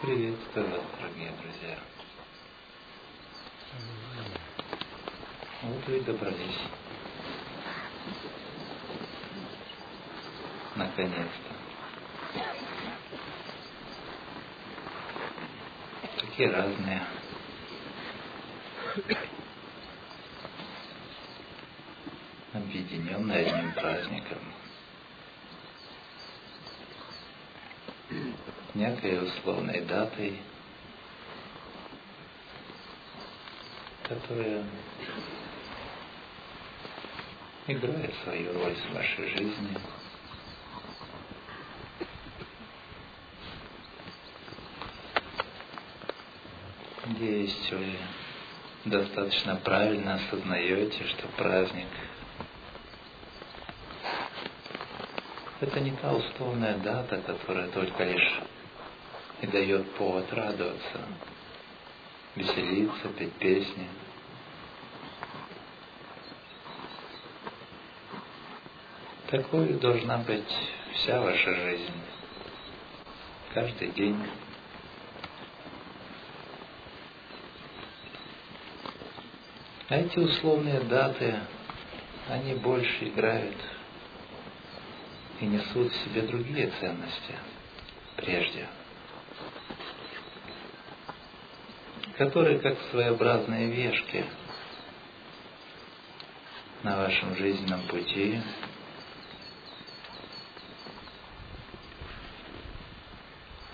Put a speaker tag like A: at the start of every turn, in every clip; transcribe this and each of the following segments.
A: Приветствую вас, дорогие друзья. Вот и добрались. Наконец-то. Такие разные. Условной датой, которая играет свою роль в вашей жизни. Надеюсь, вы достаточно правильно осознаете, что праздник – это не та условная дата, которая только лишь и дает повод радоваться, веселиться, петь песни – Такой должна быть вся ваша жизнь. Каждый день. А эти условные даты, они больше играют и несут в себе другие ценности прежде, которые как своеобразные вешки на вашем жизненном пути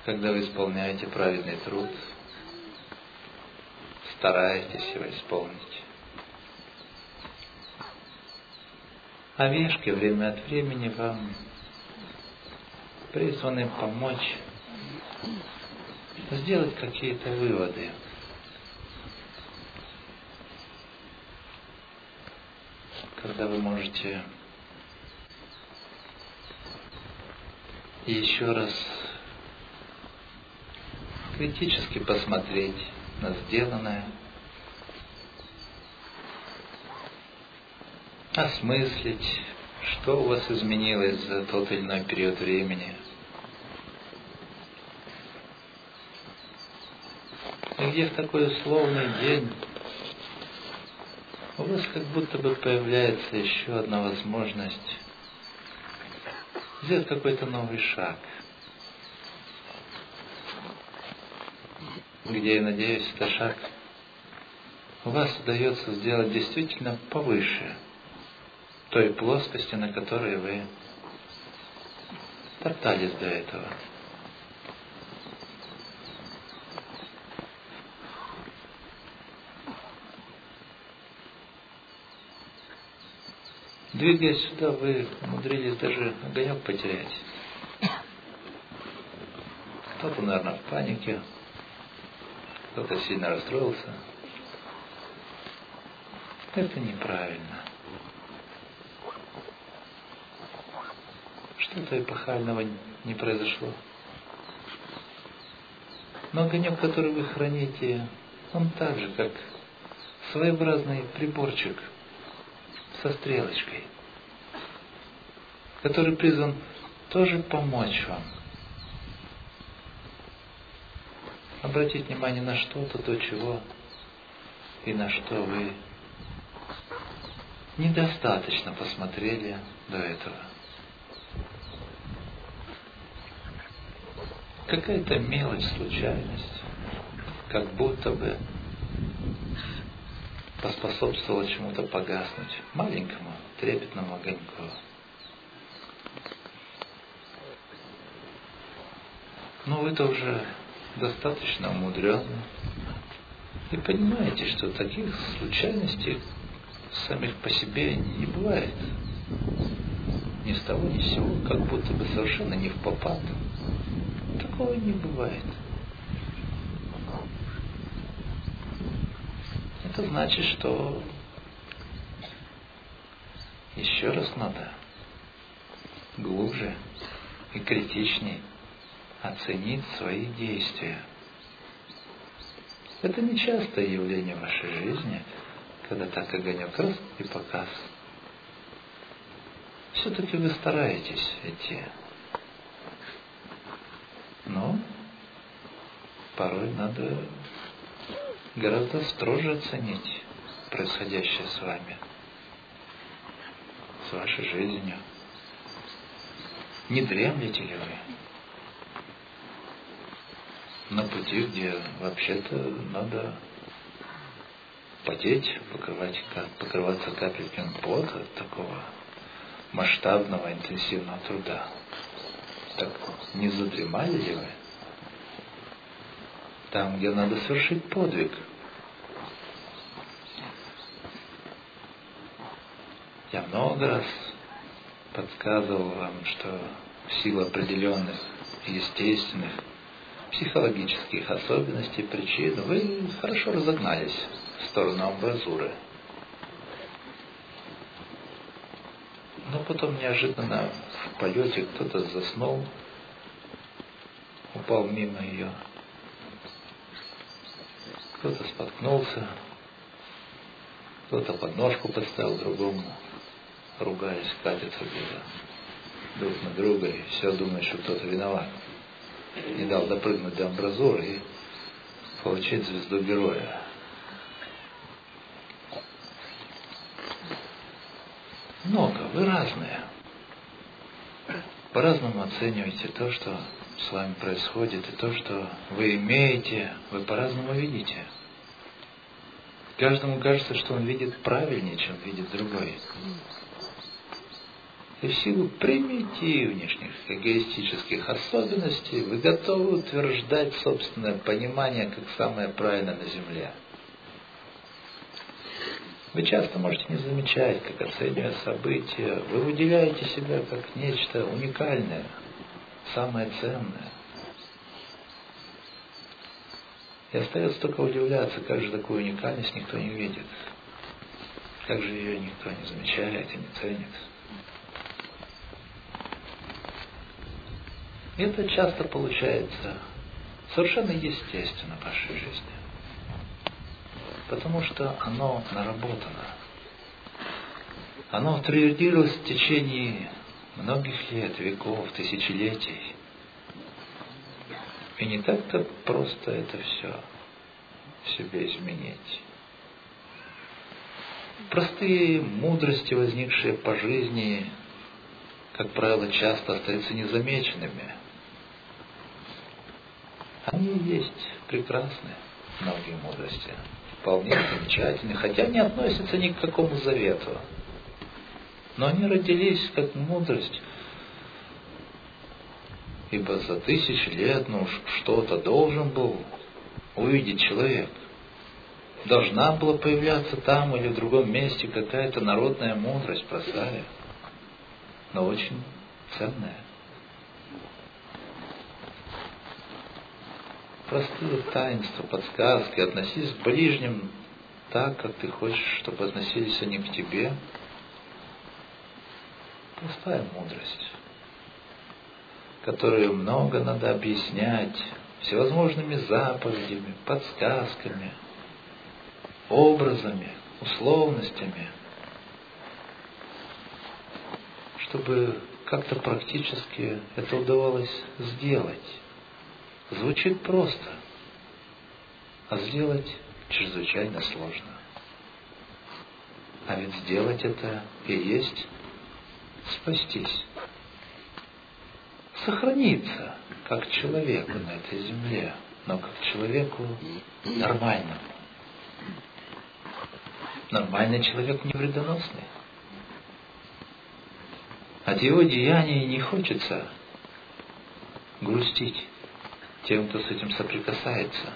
A: когда вы исполняете праведный труд, стараетесь его исполнить. А вешки время от времени вам призваны помочь сделать какие-то выводы. Когда вы можете еще раз критически посмотреть на сделанное, осмыслить, что у вас изменилось за тот или иной период времени. И где в такой условный день у вас как будто бы появляется еще одна возможность сделать какой-то новый шаг – где, я надеюсь, это шаг у вас удается сделать действительно повыше той плоскости, на которой вы топтались до этого. Двигаясь сюда, вы умудрились даже огонек потерять. Кто-то, наверное, в панике, кто-то сильно расстроился. Это неправильно. Что-то эпохального не произошло. Но огонек, который вы храните, он так же, как своеобразный приборчик со стрелочкой, который призван тоже помочь вам обратить внимание на что-то, то чего и на что вы недостаточно посмотрели до этого. Какая-то мелочь, случайность, как будто бы поспособствовала чему-то погаснуть, маленькому трепетному огоньку. Но вы-то уже достаточно умудренный. И понимаете, что таких случайностей самих по себе не бывает. Ни с того, ни с сего, как будто бы совершенно не в попад. Такого не бывает. Это значит, что еще раз надо глубже и критичнее оценить свои действия. Это нечастое явление в вашей жизни, когда так огонек раз и показ. Все-таки вы стараетесь идти. Но порой надо гораздо строже оценить происходящее с вами, с вашей жизнью. Не дремлете ли вы на пути, где вообще-то надо потеть, покрывать, покрываться капельками пота от такого масштабного интенсивного труда? Так не задремали ли вы? Там, где надо совершить подвиг. Я много раз подсказывал вам, что в силу определенных естественных психологических особенностей, причин, вы хорошо разогнались в сторону амбразуры. Но потом неожиданно в полете кто-то заснул, упал мимо ее. Кто-то споткнулся, кто-то подножку поставил другому, ругаясь, катится где-то друг на друга, и все думают, что кто-то виноват. Не дал допрыгнуть до амбразуры и получить звезду героя. Много, вы разные. По-разному оцениваете то, что с вами происходит, и то, что вы имеете, вы по-разному видите. Каждому кажется, что он видит правильнее, чем видит другой. И в силу примитивнейших эгоистических особенностей вы готовы утверждать собственное понимание как самое правильное на Земле. Вы часто можете не замечать, как оценивая события, вы выделяете себя как нечто уникальное, самое ценное. И остается только удивляться, как же такую уникальность никто не видит. Как же ее никто не замечает и не ценит. И это часто получается совершенно естественно в вашей жизни. Потому что оно наработано. Оно утвердилось в течение многих лет, веков, тысячелетий. И не так-то просто это все в себе изменить. Простые мудрости, возникшие по жизни, как правило, часто остаются незамеченными. Они есть прекрасные, многие мудрости, вполне замечательные, хотя не относятся ни к какому завету. Но они родились как мудрость, ибо за тысячи лет, ну, что-то должен был увидеть человек. Должна была появляться там или в другом месте какая-то народная мудрость про царя, но очень ценная. Простые таинства, подсказки, относись к ближним так, как ты хочешь, чтобы относились они к тебе. Простая мудрость которую много надо объяснять всевозможными заповедями, подсказками, образами, условностями, чтобы как-то практически это удавалось сделать. Звучит просто, а сделать чрезвычайно сложно. А ведь сделать это и есть спастись сохраниться как человеку на этой земле, но как человеку нормальному. Нормальный человек не вредоносный. От его деяний не хочется грустить тем, кто с этим соприкасается.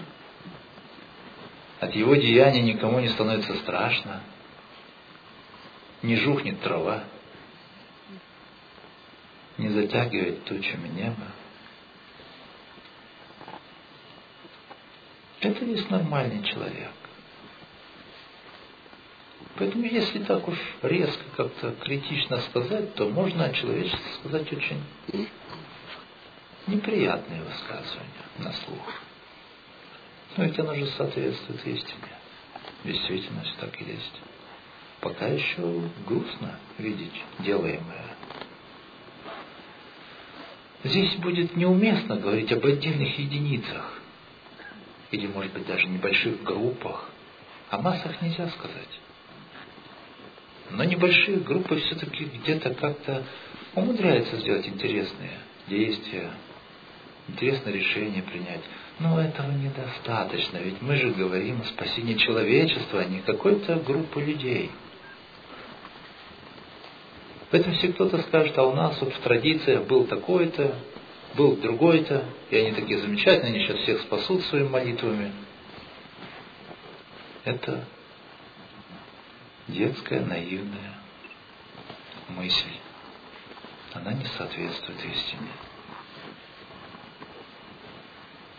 A: От его деяния никому не становится страшно, не жухнет трава не затягивает тучами неба. Это есть нормальный человек. Поэтому, если так уж резко как-то критично сказать, то можно о человечестве сказать очень неприятные высказывания на слух. Но ведь оно же соответствует истине. Действительность так и есть. Пока еще грустно видеть делаемое Здесь будет неуместно говорить об отдельных единицах. или, может быть, даже небольших группах. О массах нельзя сказать. Но небольшие группы все-таки где-то как-то умудряются сделать интересные действия, интересное решение принять. Но этого недостаточно, ведь мы же говорим о спасении человечества, а не какой-то группы людей. Поэтому если кто-то скажет, а у нас вот в традициях был такой-то, был другой-то, и они такие замечательные, они сейчас всех спасут своими молитвами. Это детская, наивная мысль. Она не соответствует истине.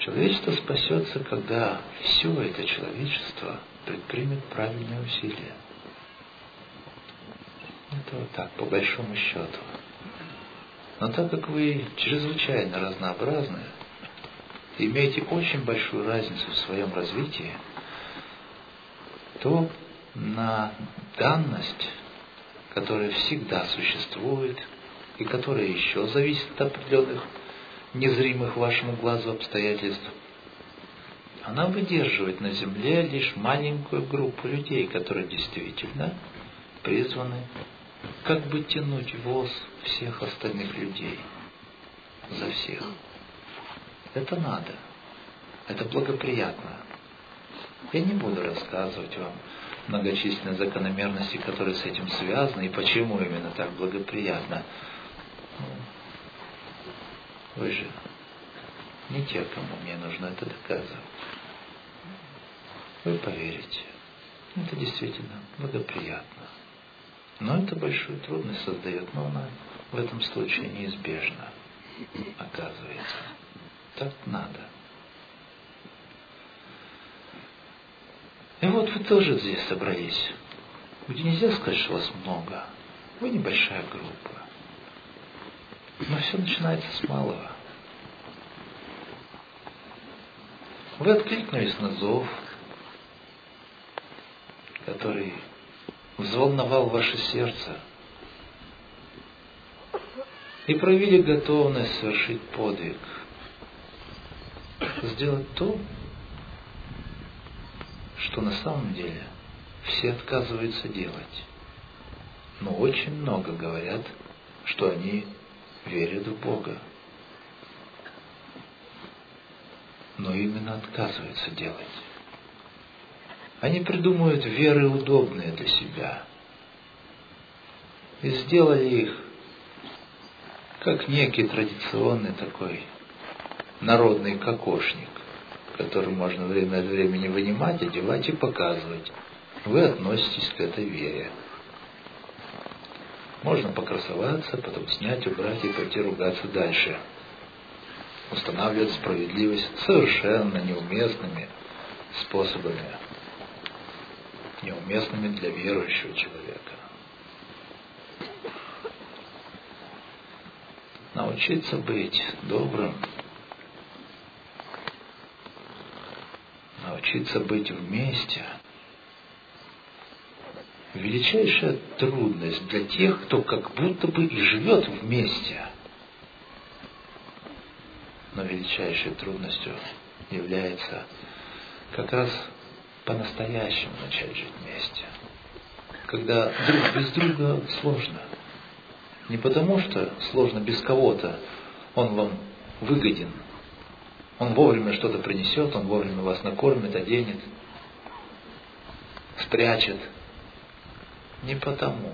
A: Человечество спасется, когда все это человечество предпримет правильные усилия. Это вот так, по большому счету. Но так как вы чрезвычайно разнообразны, имеете очень большую разницу в своем развитии, то на данность, которая всегда существует и которая еще зависит от определенных незримых вашему глазу обстоятельств, она выдерживает на Земле лишь маленькую группу людей, которые действительно призваны как бы тянуть воз всех остальных людей за всех. Это надо. Это благоприятно. Я не буду рассказывать вам многочисленные закономерности, которые с этим связаны, и почему именно так благоприятно. Вы же не те, кому мне нужно это доказывать. Вы поверите. Это действительно благоприятно. Но это большую трудность создает, но она в этом случае неизбежна, оказывается. Так надо. И вот вы тоже здесь собрались. Где нельзя сказать, что вас много. Вы небольшая группа. Но все начинается с малого. Вы откликнулись на зов, который взволновал ваше сердце и проявили готовность совершить подвиг, сделать то, что на самом деле все отказываются делать. Но очень много говорят, что они верят в Бога. Но именно отказываются делать. Они придумывают веры удобные для себя. И сделали их как некий традиционный такой народный кокошник, который можно время от времени вынимать, одевать и показывать. Вы относитесь к этой вере. Можно покрасоваться, потом снять, убрать и пойти ругаться дальше. Устанавливать справедливость совершенно неуместными способами неуместными для верующего человека. Научиться быть добрым, научиться быть вместе – величайшая трудность для тех, кто как будто бы и живет вместе. Но величайшей трудностью является как раз по-настоящему начать жить вместе. Когда друг без друга сложно. Не потому, что сложно без кого-то, он вам выгоден. Он вовремя что-то принесет, он вовремя вас накормит, оденет, спрячет. Не потому.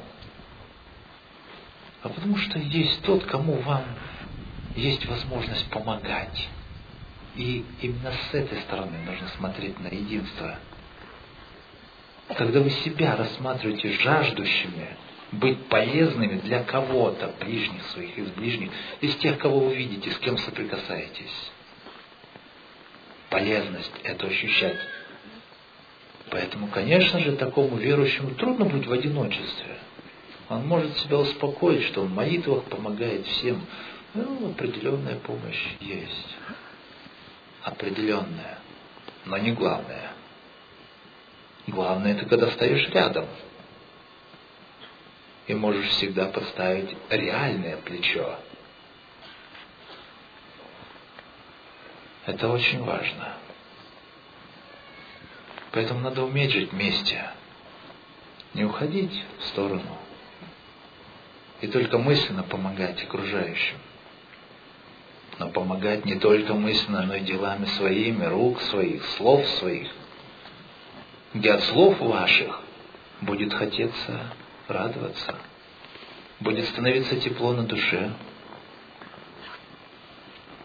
A: А потому что есть тот, кому вам есть возможность помогать. И именно с этой стороны нужно смотреть на единство – когда вы себя рассматриваете жаждущими быть полезными для кого-то, ближних своих, из ближних, из тех, кого вы видите, с кем соприкасаетесь. Полезность – это ощущать. Поэтому, конечно же, такому верующему трудно быть в одиночестве. Он может себя успокоить, что в молитвах помогает всем. Ну, определенная помощь есть. Определенная, но не главная. Главное, это когда стоишь рядом. И можешь всегда подставить реальное плечо. Это очень важно. Поэтому надо уметь жить вместе. Не уходить в сторону. И только мысленно помогать окружающим. Но помогать не только мысленно, но и делами своими, рук своих, слов своих. Где от слов ваших будет хотеться радоваться, будет становиться тепло на душе,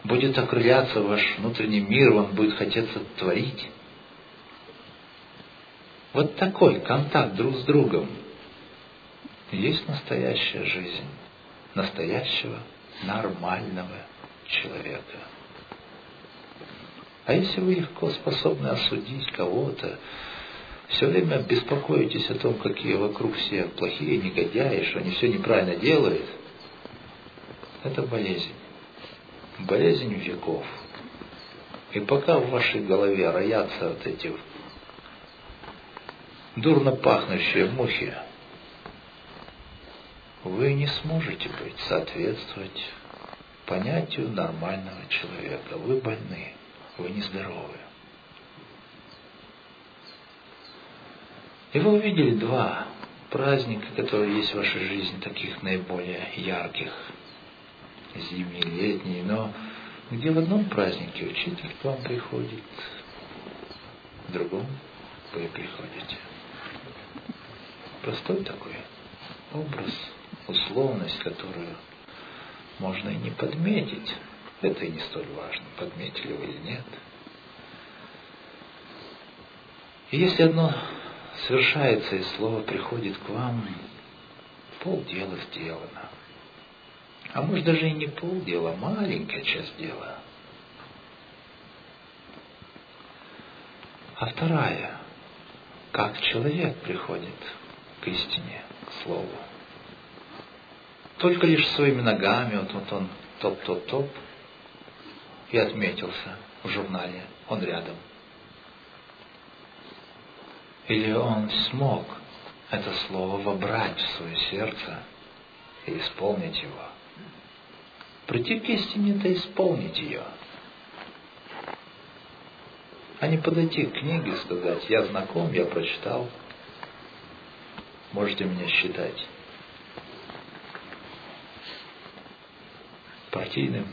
A: будет окрыляться ваш внутренний мир, вам будет хотеться творить. Вот такой контакт друг с другом есть настоящая жизнь настоящего нормального человека. А если вы легко способны осудить кого-то, все время беспокоитесь о том, какие вокруг все плохие негодяи, что они все неправильно делают, это болезнь. Болезнь веков. И пока в вашей голове роятся вот эти дурно пахнущие мухи, вы не сможете быть, соответствовать понятию нормального человека. Вы больны, вы нездоровы. И вы увидели два праздника, которые есть в вашей жизни, таких наиболее ярких, зимний, летний, но где в одном празднике учитель к вам приходит, в другом вы приходите. Простой такой образ, условность, которую можно и не подметить. Это и не столь важно, подметили вы или нет. И если одно совершается, и слово приходит к вам, полдела сделано. А может даже и не полдела, маленькая часть дела. А вторая, как человек приходит к истине, к слову. Только лишь своими ногами, вот, вот он топ-топ-топ, и отметился в журнале, он рядом – или он смог это слово вобрать в свое сердце и исполнить его? Прийти к истине – это исполнить ее. А не подойти к книге и сказать, я знаком, я прочитал, можете меня считать партийным,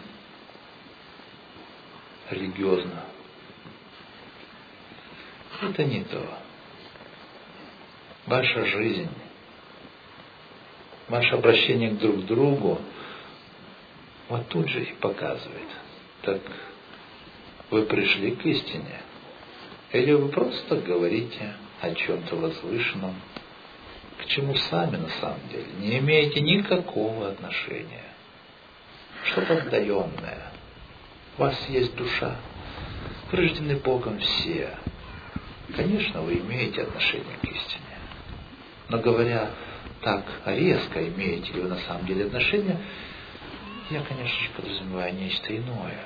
A: религиозно. Это не то ваша жизнь, ваше обращение друг к другу, вот тут же и показывает. Так вы пришли к истине? Или вы просто говорите о чем-то возвышенном, к чему сами на самом деле не имеете никакого отношения? Что-то отдаленное. У вас есть душа. Рождены Богом все. Конечно, вы имеете отношение к истине. Но говоря так резко, имеете ли вы на самом деле отношения, я, конечно же, подразумеваю нечто иное.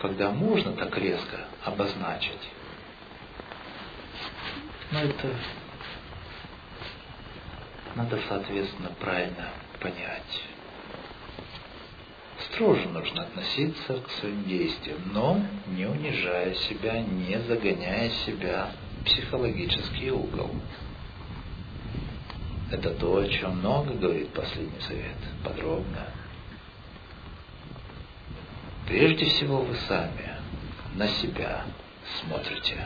A: Когда можно так резко обозначить, но это надо, соответственно, правильно понять. Строже нужно относиться к своим действиям, но не унижая себя, не загоняя себя психологический угол. Это то, о чем много говорит последний совет, подробно. Прежде всего вы сами на себя смотрите.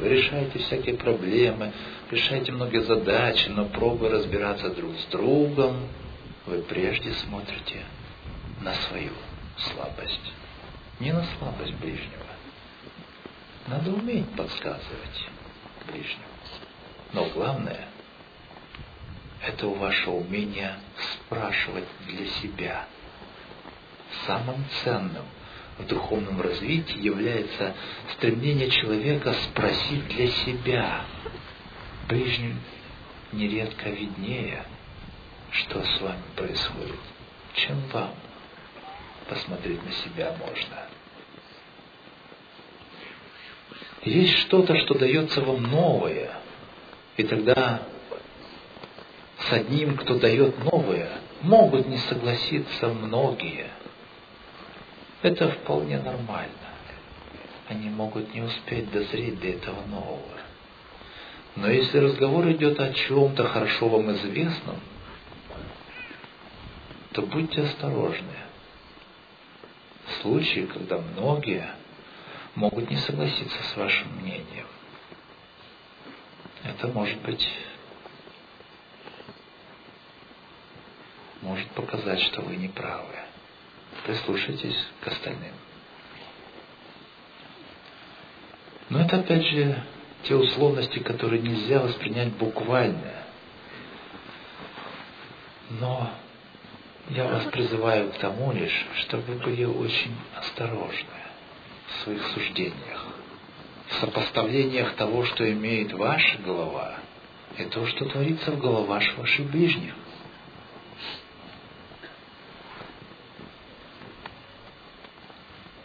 A: Вы решаете всякие проблемы, решаете многие задачи, но пробуя разбираться друг с другом, вы прежде смотрите на свою слабость, не на слабость ближнего. Надо уметь подсказывать ближнему. Но главное, это ваше умение спрашивать для себя. Самым ценным в духовном развитии является стремление человека спросить для себя. Ближним нередко виднее, что с вами происходит, чем вам. Посмотреть на себя можно. Есть что-то, что дается вам новое. И тогда с одним, кто дает новое, могут не согласиться многие. Это вполне нормально. они могут не успеть дозреть до этого нового. Но если разговор идет о чем-то хорошо вам известном, то будьте осторожны. Случаи, когда многие могут не согласиться с вашим мнением. Это может быть может показать, что вы не правы. Прислушайтесь к остальным. Но это опять же те условности, которые нельзя воспринять буквально. Но я вас призываю к тому лишь, чтобы вы были очень осторожны в своих суждениях, в сопоставлениях того, что имеет ваша голова, и то, что творится в головах ваших ближних.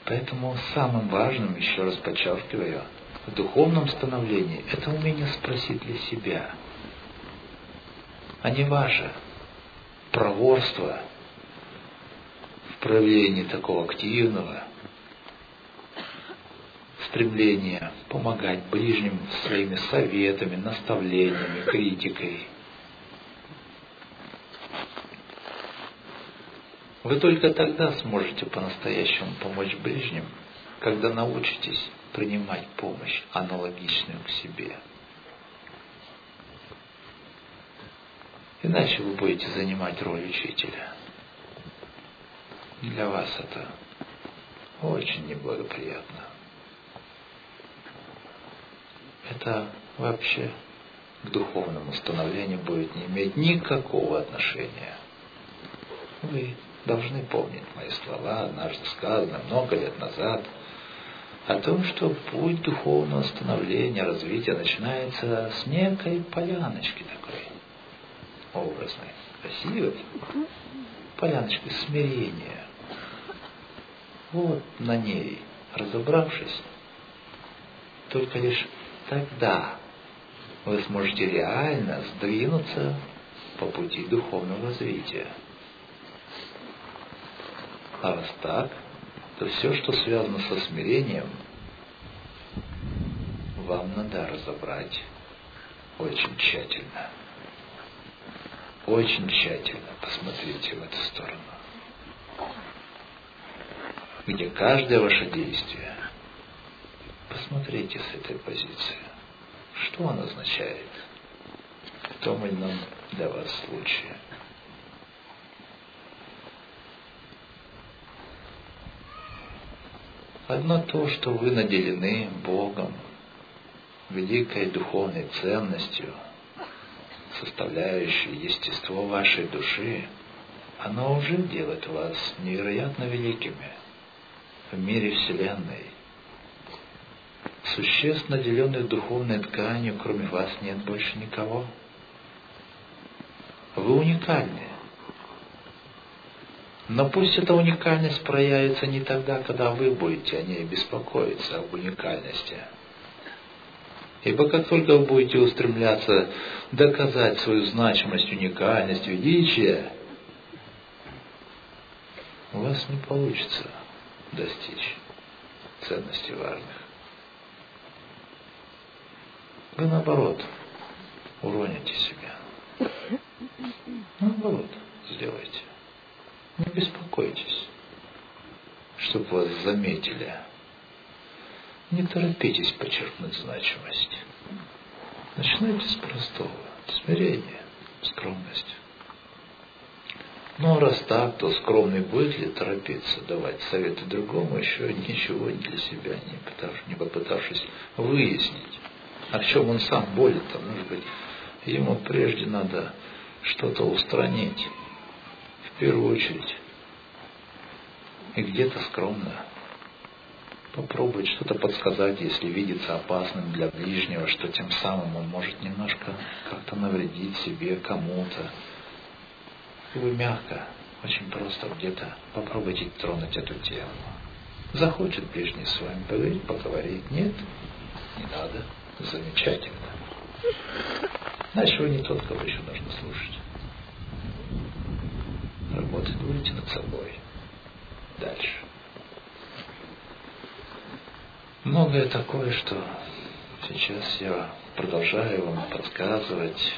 A: Поэтому самым важным, еще раз подчеркиваю, в духовном становлении это умение спросить для себя, а не ваше проворство в проявлении такого активного стремления помогать ближним своими советами, наставлениями, критикой – Вы только тогда сможете по-настоящему помочь ближним, когда научитесь принимать помощь, аналогичную к себе. Иначе вы будете занимать роль учителя. Для вас это очень неблагоприятно. Это вообще к духовному становлению будет не иметь никакого отношения. Вы должны помнить мои слова, однажды сказано много лет назад, о том, что путь духовного становления, развития начинается с некой поляночки такой образной, красивой, поляночки смирения. Вот на ней, разобравшись, только лишь тогда вы сможете реально сдвинуться по пути духовного развития. А раз так, то все, что связано со смирением, вам надо разобрать очень тщательно. Очень тщательно посмотрите в эту сторону. Где каждое ваше действие, посмотрите с этой позиции. Что оно означает в том или ином для вас случае. Одно то, что вы наделены Богом, великой духовной ценностью, составляющей естество вашей души, оно уже делает вас невероятно великими в мире Вселенной. Существ, наделенных духовной тканью, кроме вас нет больше никого. Вы уникальны. Но пусть эта уникальность проявится не тогда, когда вы будете о ней беспокоиться, об уникальности. Ибо как только вы будете устремляться доказать свою значимость, уникальность, величие, у вас не получится достичь ценности важных. Вы наоборот уроните себя. Наоборот сделайте. Не беспокойтесь, чтобы вас заметили. Не торопитесь подчеркнуть значимость. Начинайте с простого. Смирение, скромность. Но раз так, то скромный будет ли торопиться давать советы другому, еще ничего для себя не, пытавшись, не попытавшись выяснить, а в чем он сам болит-то, может быть, ему прежде надо что-то устранить в первую очередь. И где-то скромно попробовать что-то подсказать, если видится опасным для ближнего, что тем самым он может немножко как-то навредить себе, кому-то. И вы мягко, очень просто где-то попробуйте тронуть эту тему. Захочет ближний с вами поговорить, поговорить. Нет, не надо. Замечательно. Значит, вы не тот, кого еще нужно слушать работать будете над собой. Дальше. Многое такое, что сейчас я продолжаю вам подсказывать,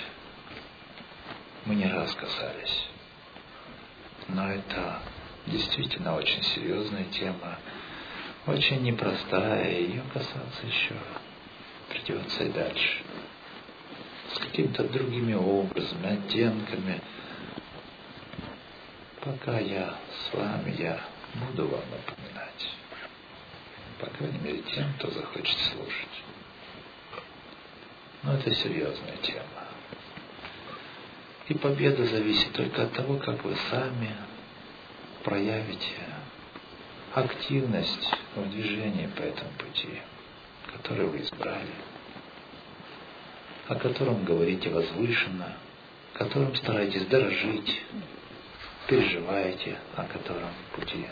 A: мы не раз касались. Но это действительно очень серьезная тема, очень непростая, и ее касаться еще придется и дальше. С какими-то другими образами, оттенками. Пока я с вами, я буду вам напоминать. По крайней мере, тем, кто захочет слушать. Но это серьезная тема. И победа зависит только от того, как вы сами проявите активность в движении по этому пути, который вы избрали, о котором говорите возвышенно, которым стараетесь дорожить, переживаете о котором пути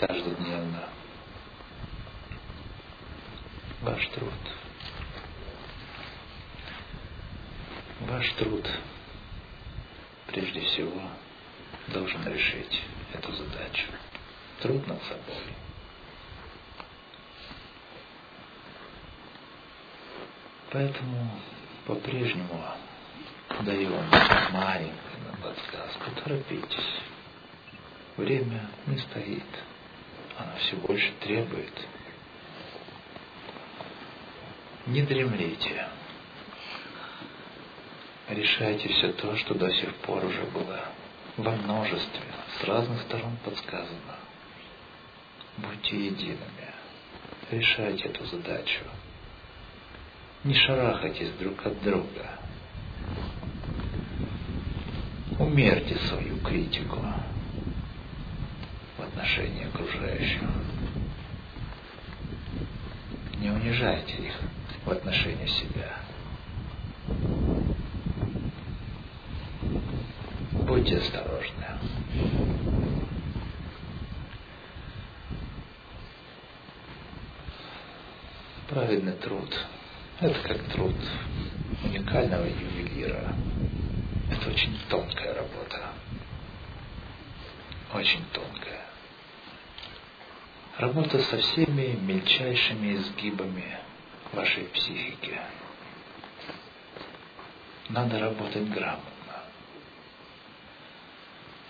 A: каждодневно. Ваш труд. Ваш труд прежде всего должен решить эту задачу. Труд над собой. Поэтому по-прежнему даю вам маленький подсказку. Торопитесь. Время не стоит. Оно все больше требует. Не дремлите. Решайте все то, что до сих пор уже было во множестве, с разных сторон подсказано. Будьте едиными. Решайте эту задачу. Не шарахайтесь друг от друга. Умерьте свою критику в отношении окружающих. Не унижайте их в отношении себя. Будьте осторожны. Праведный труд – это как труд уникального ювелира. Очень тонкая работа. Очень тонкая. Работа со всеми мельчайшими изгибами вашей психики. Надо работать грамотно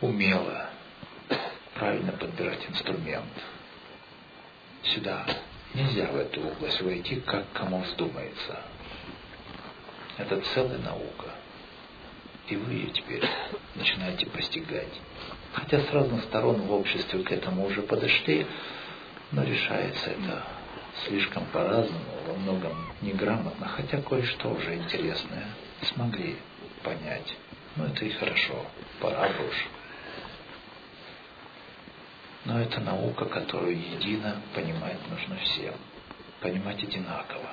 A: умело, правильно подбирать инструмент. Сюда нельзя в эту область войти, как кому вздумается. Это целая наука. И вы ее теперь начинаете постигать. Хотя с разных сторон в обществе к этому уже подошли, но решается это слишком по-разному, во многом неграмотно, хотя кое-что уже интересное смогли понять. Но это и хорошо, пора бы уж. Но это наука, которую едино понимать нужно всем. Понимать одинаково.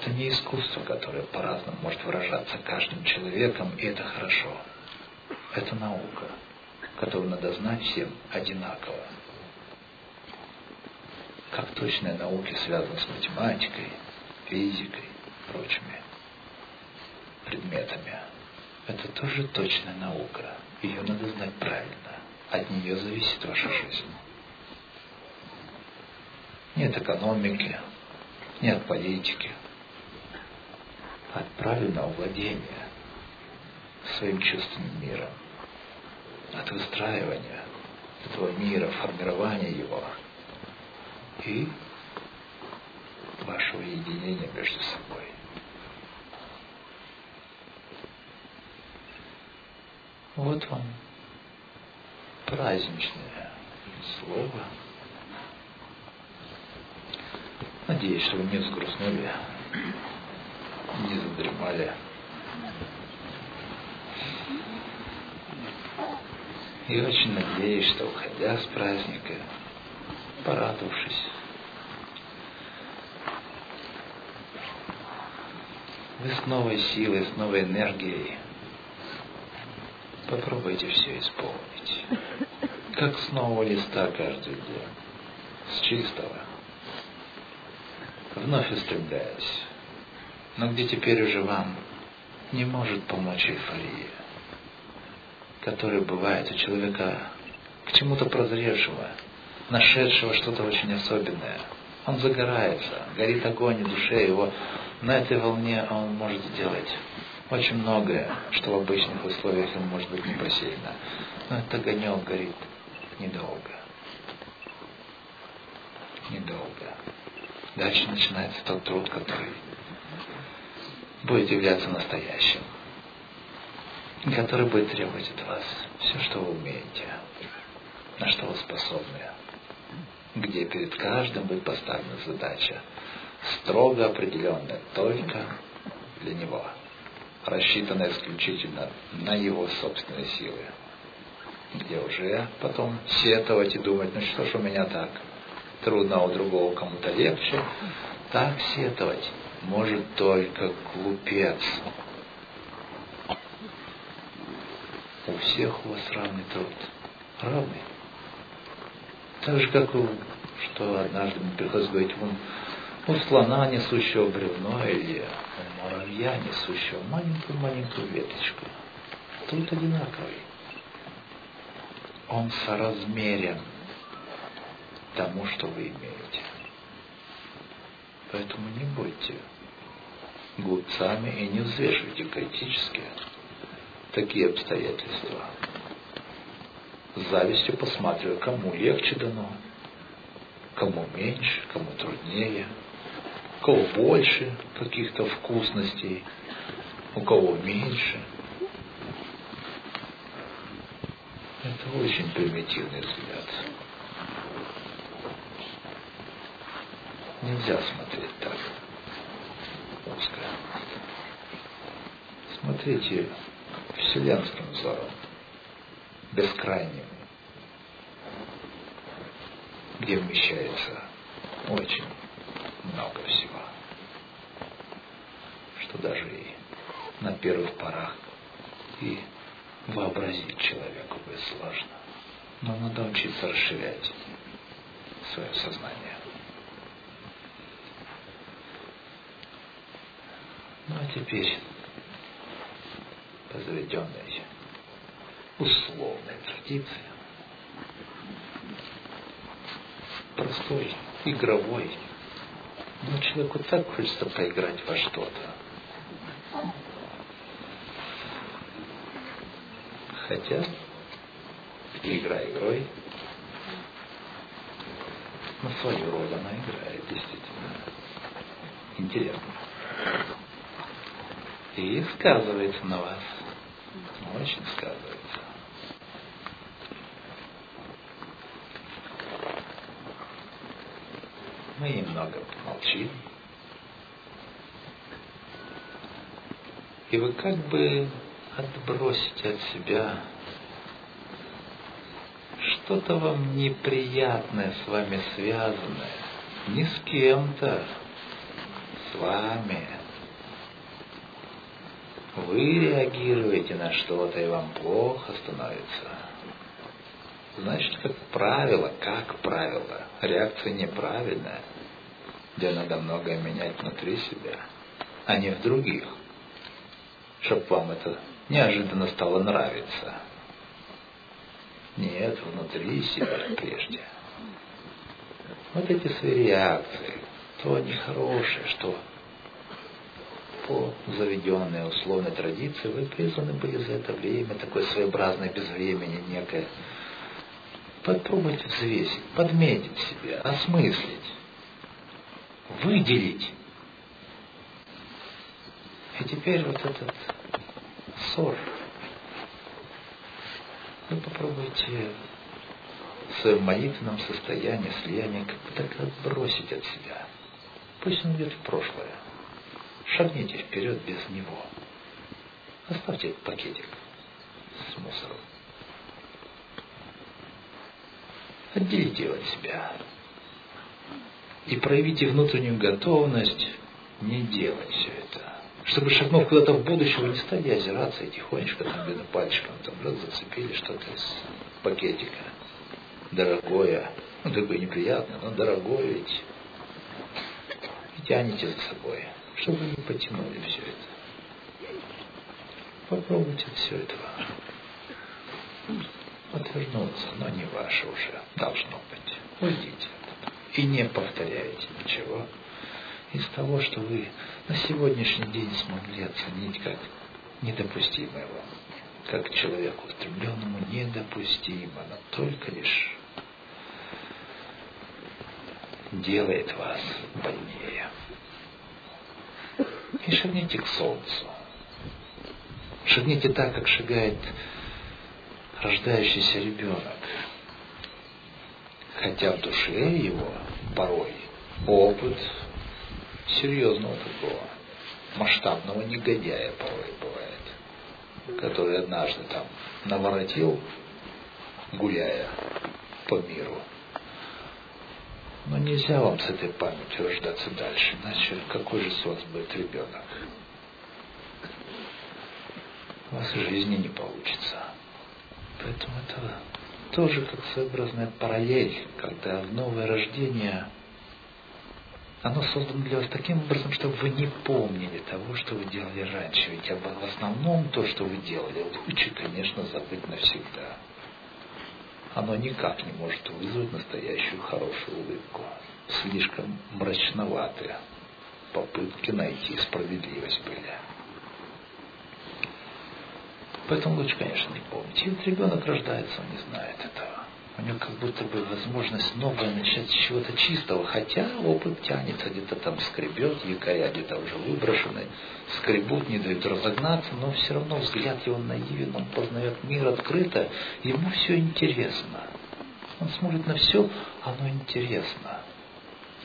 A: Это не искусство, которое по-разному может выражаться каждым человеком, и это хорошо. Это наука, которую надо знать всем одинаково. Как точные науки связаны с математикой, физикой, прочими предметами. Это тоже точная наука. Ее надо знать правильно. От нее зависит ваша жизнь. Не от экономики, не от политики, от правильного владения своим чувственным миром, от выстраивания этого мира, формирования его и вашего единения между собой. Вот вам праздничное слово. Надеюсь, что вы не взгрустнули, не задремали. И очень надеюсь, что уходя с праздника, порадовавшись, вы с новой силой, с новой энергией попробуйте все исполнить как с нового листа каждый день, с чистого, вновь устремляясь, но где теперь уже вам не может помочь эйфория, которая бывает у человека к чему-то прозревшего, нашедшего что-то очень особенное. Он загорается, горит огонь в душе его. На этой волне он может сделать очень многое, что в обычных условиях ему может быть непосильно. Но этот огонек горит недолго. Недолго. Дальше начинается тот труд, который будет являться настоящим. Который будет требовать от вас все, что вы умеете, на что вы способны, где перед каждым будет поставлена задача, строго определенная только для него – рассчитана исключительно на его собственные силы. Где уже потом сетовать и думать, ну что ж у меня так, трудно, а у другого кому-то легче. Так сетовать может только глупец. У всех у вас равный труд. Равный. Так же, как у, что однажды мне приходится говорить, вон, у слона, несущего бревно, или у муравья, несущего маленькую-маленькую веточку. Труд одинаковый. Он соразмерен тому, что вы имеете. Поэтому не будьте глупцами и не взвешивайте критически такие обстоятельства. С завистью посматривая, кому легче дано, кому меньше, кому труднее – у кого больше каких-то вкусностей, у кого меньше. Это очень примитивный взгляд. Нельзя смотреть так узко. Смотрите вселенским взором, бескрайним, где вмещается очень много всего, что даже и на первых порах и вообразить человеку будет сложно. Но надо учиться расширять свое сознание. Ну а теперь по заведенной условной традиции простой игровой но человеку так хочется поиграть во что-то. Хотя игра игрой, но свою роль она играет, действительно. Интересно. И сказывается на вас. Очень сказывается. Мы немного помолчим. И вы как бы отбросите от себя что-то вам неприятное с вами связанное, не с кем-то, с вами. Вы реагируете на что-то, и вам плохо становится. Значит, как правило, как правило, реакция неправильная, где надо многое менять внутри себя, а не в других, чтобы вам это неожиданно стало нравиться. Нет, внутри себя прежде. Вот эти свои реакции, то они хорошие, что по заведенной условной традиции вы призваны были за это время, такое своеобразное безвремени некое, попробовать взвесить, подметить себе, осмыслить, выделить. И теперь вот этот ссор вы попробуйте в своем молитвенном состоянии слияния как бы так отбросить от себя. Пусть он идет в прошлое. Шагните вперед без него. Оставьте этот пакетик с мусором. Отделите его от себя. И проявите внутреннюю готовность не делать все это. Чтобы шагнув куда-то в будущее, вы не стали озираться и тихонечко там где-то пальчиком там раз зацепили что-то из пакетика. Дорогое, ну такое неприятное, но дорогое ведь. И тянете за собой, чтобы не потянули все это. Попробуйте от всего этого отвернуться, но не ваше уже должно быть. Уйдите. И не повторяйте ничего из того, что вы на сегодняшний день смогли оценить как недопустимое вам, как человеку устремленному недопустимо, но только лишь делает вас больнее. И шагните к солнцу. Шагните так, как шагает рождающийся ребенок. Хотя в душе его порой опыт серьезного такого масштабного негодяя порой бывает, который однажды там наворотил, гуляя по миру. Нельзя вам с этой памятью рождаться дальше, иначе какой же с вас будет ребенок? У вас жизни не получится. Поэтому это тоже как своеобразная параллель, когда новое рождение оно создано для вас таким образом, чтобы вы не помнили того, что вы делали раньше. Ведь в основном то, что вы делали, лучше, конечно, забыть навсегда. Оно никак не может вызвать настоящую хорошую улыбку. Слишком мрачноватые попытки найти справедливость были. Поэтому лучше, конечно, не помнить. И вот ребенок рождается, он не знает этого у него как будто бы возможность новое начать с чего-то чистого, хотя опыт тянется, где-то там скребет, якоря где-то уже выброшены, скребут, не дают разогнаться, но все равно взгляд его наивен, он познает мир открыто, ему все интересно. Он смотрит на все, оно интересно.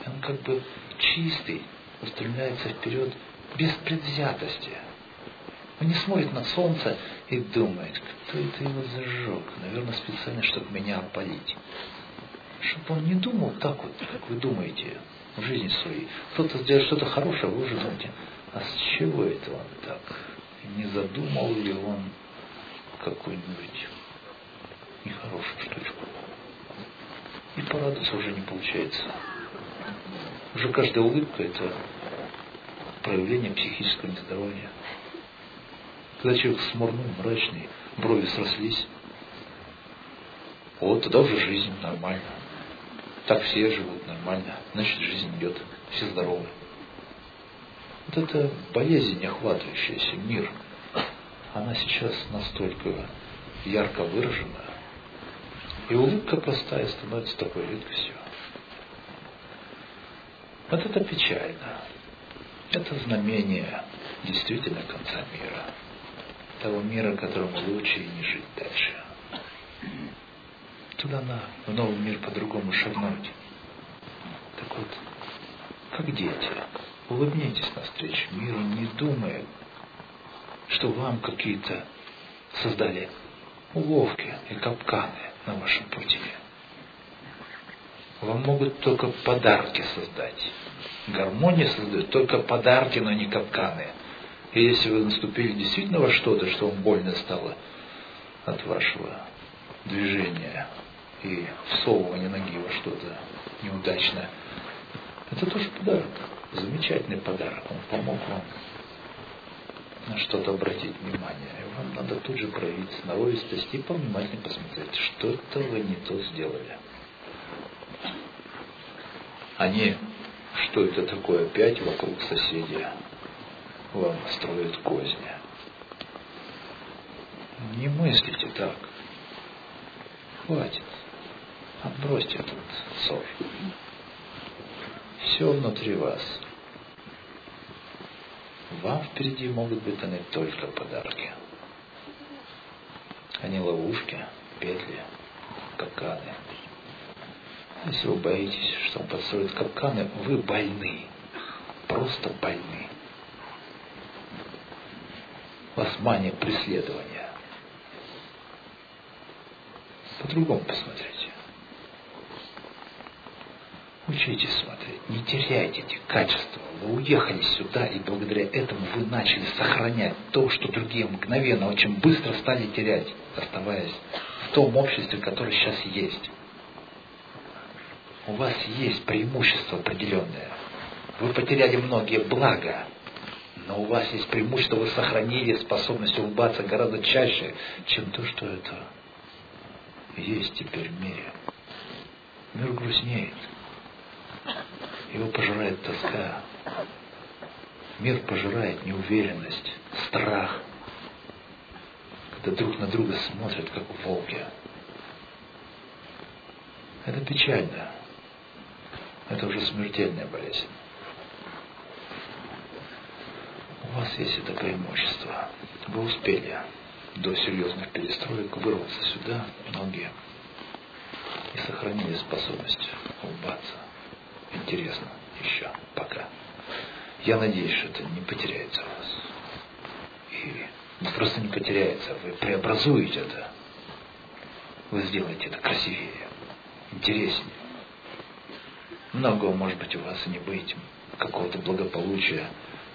A: Он как бы чистый, устремляется вперед без предвзятости. Он не смотрит на солнце и думает, кто это его зажег. Наверное, специально, чтобы меня опалить. Чтобы он не думал так вот, как вы думаете в жизни своей. Кто-то сделает что-то хорошее, вы уже думаете, а с чего это он так? Не задумал ли он какую-нибудь нехорошую штучку? И порадоваться уже не получается. Уже каждая улыбка – это проявление психического нездоровья. Когда человек смурной, мрачный, брови срослись, вот тогда уже жизнь нормально. Так все живут нормально, значит жизнь идет, все здоровы. Вот эта болезнь, охватывающаяся мир, она сейчас настолько ярко выражена, и улыбка простая становится такой редкостью. Вот это печально. Это знамение действительно конца мира того мира, которому лучше и не жить дальше. Туда на в новый мир по-другому шагнуть. Так вот, как дети, улыбнитесь навстречу миру, не думая, что вам какие-то создали уловки и капканы на вашем пути. Вам могут только подарки создать. Гармония создает только подарки, но не капканы. И если вы наступили действительно во что-то, что вам больно стало от вашего движения и всовывания ноги во что-то неудачное, это тоже подарок. Замечательный подарок. Он помог вам на что-то обратить внимание. И вам надо тут же проявить сноровистость и повнимательнее посмотреть, что-то вы не то сделали. А не, что это такое опять вокруг соседей вам строят козни. Не мыслите так. Хватит. Отбросьте этот ссор. Все внутри вас. Вам впереди могут быть даны только подарки. Они ловушки, петли, капканы. Если вы боитесь, что он подстроит капканы, вы больны. Просто больны вас мания преследования. По-другому посмотрите. Учитесь смотреть, не теряйте эти качества. Вы уехали сюда, и благодаря этому вы начали сохранять то, что другие мгновенно, очень быстро стали терять, оставаясь в том обществе, которое сейчас есть. У вас есть преимущество определенное. Вы потеряли многие блага, но у вас есть преимущество, вы сохранили способность улыбаться гораздо чаще, чем то, что это есть теперь в мире. Мир грустнеет. Его пожирает тоска. Мир пожирает неуверенность, страх. Когда друг на друга смотрят, как волки. Это печально. Это уже смертельная болезнь. У вас есть это преимущество. Вы успели до серьезных перестроек вырваться сюда, многие, и сохранили способность улыбаться. Интересно еще пока. Я надеюсь, что это не потеряется у вас. И не просто не потеряется, вы преобразуете это. Вы сделаете это красивее, интереснее. Многого, может быть, у вас и не быть, какого-то благополучия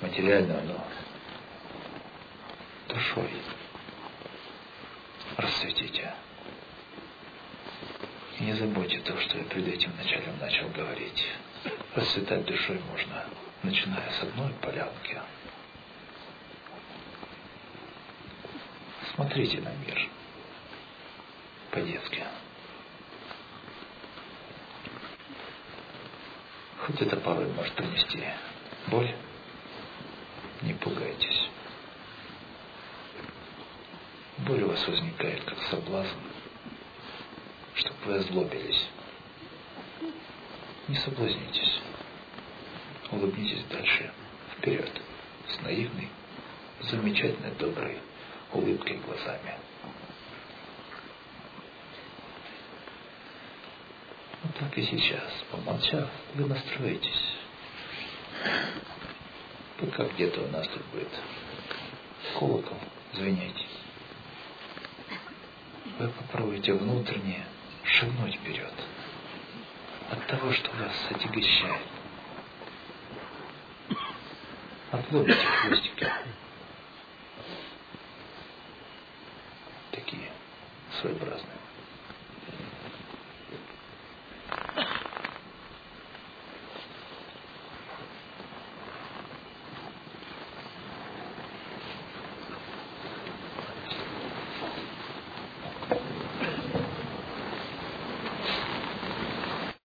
A: материального, но душой расцветите. И не забудьте то, что я перед этим началом начал говорить. Расцветать душой можно, начиная с одной полянки. Смотрите на мир по-детски. Хоть это порой может принести боль, не пугайтесь. Боль у вас возникает как соблазн, чтобы вы озлобились. Не соблазнитесь. Улыбнитесь дальше, вперед, с наивной, замечательной, доброй улыбкой глазами. Вот так и сейчас, помолчав, вы настроитесь. Пока где-то у нас тут будет колокол звенеть. Вы попробуйте внутренне шагнуть вперед от того, что вас отягощает. Отловите хвостики. Такие своеобразные.